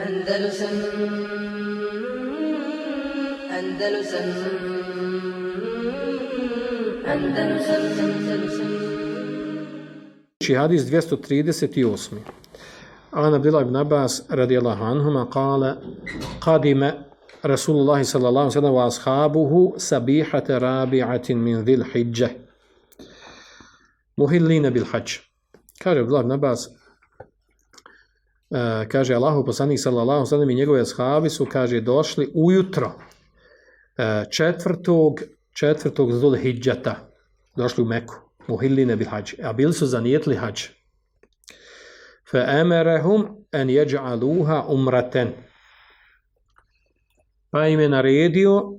Andalusam Andalusam Andalusam Či hadis 238. An Abdullah ibn Abbas radijallahu anhuma kale qadime Rasulullah sallallahu alaihi sallam wa ashabuhu sabihate rabi'atin min dhil hijđe muhillina bil hađ. Kaže Abdullah ibn Abbas E, kaže Allahu poslanik sallallahu sallam i njegove ashabi su kaže došli ujutro uh, četvrtog četvrtog zul došli u Meku u Hilline bil hađ a bili su zanijetli hađ. Fa amarahum an yaj'aluha umraten. Pa im je naredio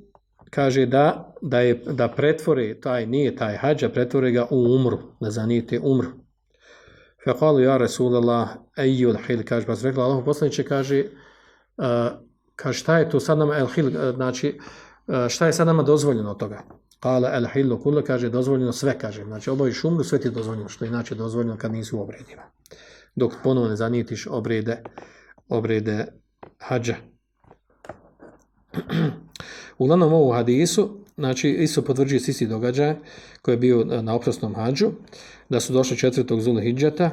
kaže da da je da pretvore taj nije taj hađ pretvore ga u umru da zanijete umru fa qalu ya rasulullah ayu al hil kaže pa rekla Allah poslanice kaže uh, kaže šta je to sad nama al hil eh, znači uh, šta je sad nama dozvoljeno od toga Qala el hillu kullu kaže dozvoljeno sve kaže. Znači obaviš umru sve ti je dozvoljeno što je inače dozvoljeno kad nisi u obredima. Dok ponovo ne zanijetiš obrede obrede hađa. Uglavnom ovu hadisu, znači isto potvrđuje sisi događaj koji je bio na oprosnom hađu, da su došli četvrtog zula hijđata, e,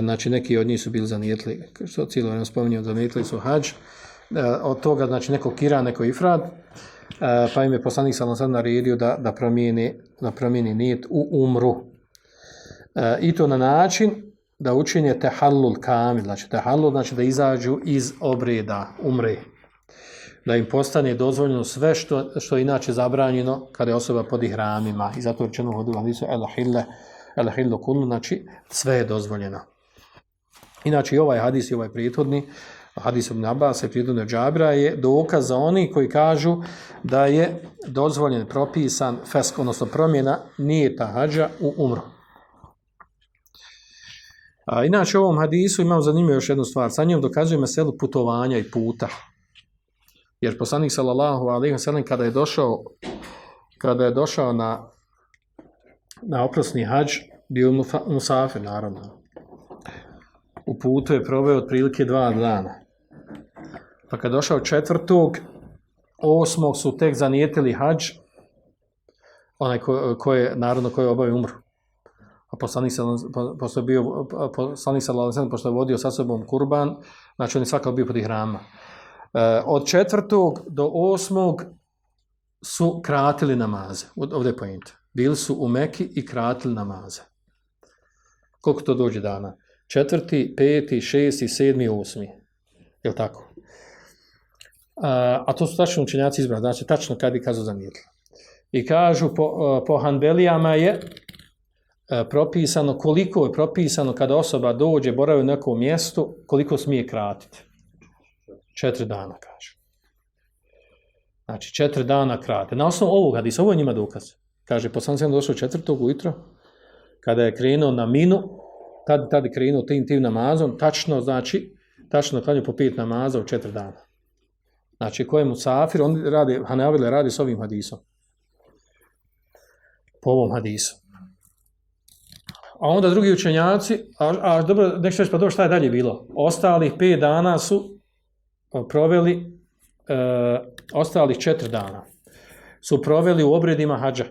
znači neki od njih su bili zanijetli, što cijelo vreme spominjao, zanijetli su hađ, e, od toga znači neko kira, neko ifrad, E, pa im je poslanik sallam sad naredio da, da, promijeni, da promijeni nijet u umru. E, I to na način da učinje tehallul kamil, znači tehallul znači da izađu iz obreda, umre. Da im postane dozvoljeno sve što, što je inače zabranjeno kada je osoba pod ihramima. I zato rečeno hodilo, ali su elahille, elahillu kullu, znači sve je dozvoljeno. Inače i ovaj hadis i ovaj prijethodni, hadis ibn Abbas i pridune Džabra je dokaz za oni koji kažu da je dozvoljen propisan fesk, odnosno promjena nije ta hađa u umru. A, inače u ovom hadisu imam zanimljivo još jednu stvar. Sa njom dokazuje meselu putovanja i puta. Jer poslanik sallallahu alejhi ve sellem kada je došao kada je došao na na oprosni hadž bio mu musafir naravno u putu je proveo otprilike dva dana. Pa kad došao četvrtog, osmog su tek zanijetili hađ, onaj ko, ko je, naravno, koji je obavio umru. A poslanik sa, pošto je bio, poslanik sa pošto je vodio sa sobom kurban, znači on je svakako bio pod ihrama. E, od četvrtog do osmog su kratili namaze. Ovdje je pojent. Bili su u Meki i kratili namaze. Koliko to dođe dana? Četvrti, peti, šesti, sedmi, osmi. Je li tako? a a to su tačno učenjaci izbrali, znači tačno kad i kazu zamijetili. I kažu, po, e, po Hanbelijama je propisano, koliko je propisano kada osoba dođe, boravi u nekom mjestu, koliko smije kratiti. Četiri dana, kažu. Znači, četiri dana krate. Na osnovu ovog hadisa, ovo je njima dokaz. Kaže, poslan sam došao četvrtog ujutro, kada je krenuo na minu, tad, tad je krenuo tim tim namazom, tačno, znači, tačno klanju po pet namaza u četiri dana. Znači, ko je musafir, on radi, Hanavile radi s ovim hadisom. Po ovom hadisu. A onda drugi učenjaci, a, a dobro, nek što pa dobro, šta je dalje bilo? Ostalih pet dana su proveli, e, ostalih četiri dana su proveli u obredima hađa.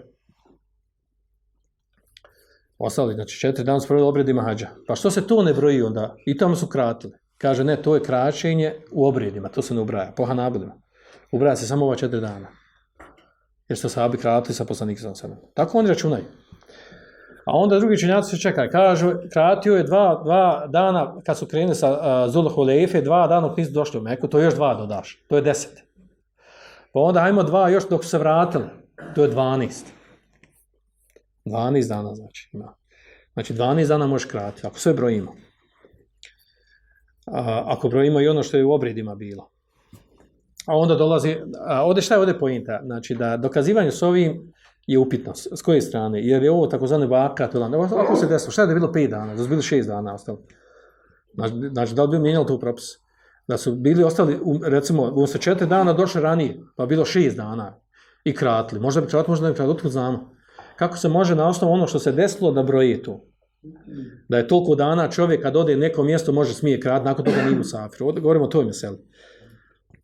Ostali, znači četiri dana su proveli u obredima hađa. Pa što se to ne broji onda? I tamo su kratili. Kaže, ne, to je kraćenje u obredima, to se ne ubraja, po Hanabilima. Ubraja se samo ova četiri dana. Jer što sahabi kratili sa poslanikom sa. Tako oni računaju. A onda drugi činjaci se čeka, Kažu, kratio je dva, dva dana, kad su krenuli sa uh, Zulhu Leife, dva dana dok nisu došli u Meku, to još dva dodaš. To je deset. Pa onda ajmo dva još dok su se vratili. To je dvanest. Dvanest dana znači. ima. Znači, dvanest dana možeš kratiti, ako sve brojimo a, ako brojimo i ono što je u obredima bilo. A onda dolazi, a ovdje šta je ovdje pojenta? Znači da dokazivanje s ovim je upitno. S koje strane? Jer je ovo takozvane vakat, ako se desilo, šta je da je bilo 5 dana, da su bili 6 dana ostalo? Znači, da li bi mijenjalo to propis? Da su bili ostali, recimo, u se 4 dana došli ranije, pa bilo 6 dana i kratli. Možda bi kratli, možda bi kratli, otkud znamo. Kako se može na osnovu ono što se desilo da broje to? Da je toliko dana čovjek kad ode u neko mjesto može smije krat, nakon toga nije musafir. Ovdje govorimo o toj meseli.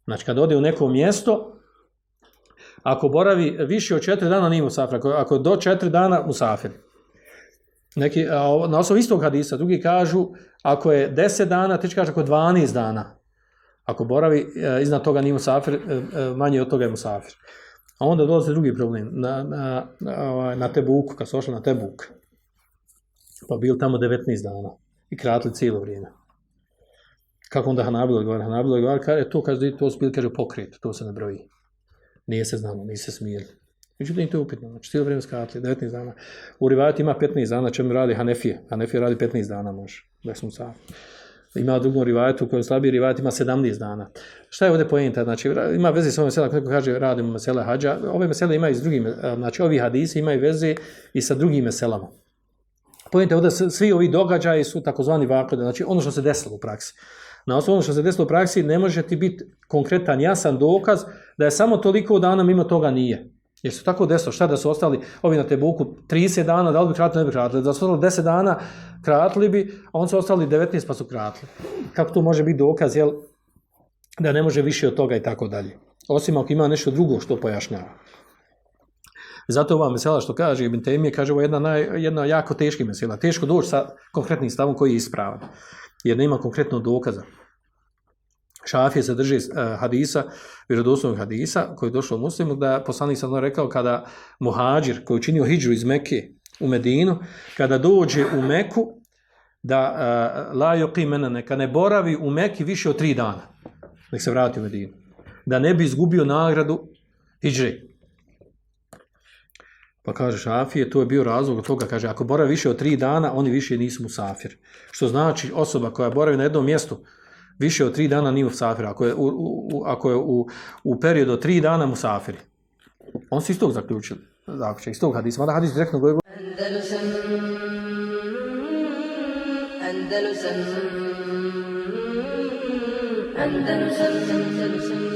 Znači kad ode u neko mjesto, ako boravi više od četiri dana nije musafir, ako, ako do četiri dana musafir. Neki, a, na osnovu istog hadisa, drugi kažu, ako je 10 dana, ti kaže ako je 12 dana. Ako boravi e, iznad toga nije musafir, e, e, manje od toga je musafir. A onda dolazi drugi problem, na, na, na, na Tebuku, kad su ošli na Tebuk, pa bil tamo 19 dana i kratili cijelo vrijeme. Kako onda Hanabila odgovara? Hanabila odgovara, kaže, to, kaže, to su bili, kaže, pokret, to se ne broji. Nije se znamo, nije se smijeli. Međutim, to je upitno, znači cijelo vrijeme skratili, 19 dana. U rivajatu ima 15 dana, čemu radi Hanefije. Hanefije radi 15 dana, može, da smo sad. Ima drugom rivajatu, koji slabiji rivajat ima 17 dana. Šta je ovdje pojenta? Znači, ima veze s ovim mesela, kako neko kaže radimo mesele hađa, ove mesele imaju i s drugim, e, znači ovi hadisi imaju veze i sa drugim meselama. Pojenta ovdje, svi ovi događaji su takozvani vakode, znači ono što se desilo u praksi. Na osnovu ono što se desilo u praksi ne može ti biti konkretan, jasan dokaz da je samo toliko dana mimo toga nije. Jer su tako desilo, šta da su ostali ovi na Tebuku 30 dana, da li bi kratili, ne bi kratili, da su ostali 10 dana, kratili bi, a on su ostali 19 pa su kratili. Kako to može biti dokaz, jel, da ne može više od toga i tako dalje. Osim ako ima nešto drugo što pojašnjava. Zato ova mesela što kaže Ibn Temije, kaže ovo je jedna, naj, jedna jako teška mesela. Teško doći sa konkretnim stavom koji je ispravan. Jer nema konkretnog dokaza. Šafije se drži uh, eh, hadisa, vjerodostojnog hadisa, koji je došao u muslimu, da poslanik sam rekao kada muhađir koji je učinio hijđu iz Mekke u Medinu, kada dođe u Meku, da uh, la yuqimena neka ne boravi u Meki više od tri dana. Nek se vrati u Medinu. Da ne bi izgubio nagradu hijđre. Pa kaže Šafije, to je bio razlog od toga, kaže, ako boravi više od tri dana, oni više nisu musafir. Što znači osoba koja boravi na jednom mjestu više od tri dana nije musafir, ako je u, u, ako je u, u periodu od tri dana musafir. On se iz tog zaključili, zaključio, iz tog hadisa. Mada hadis direktno govori Andalusam Andalusam Andalusam Andalusam